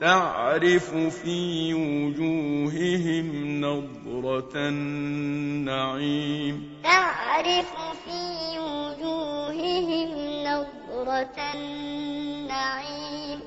تَعْرِفُ فِي وُجُوهِهِمْ نَضْرَةَ النَّعِيمِ. تَعْرِفُ فِي وُجُوهِهِمْ نَضْرَةَ النَّعِيمِ.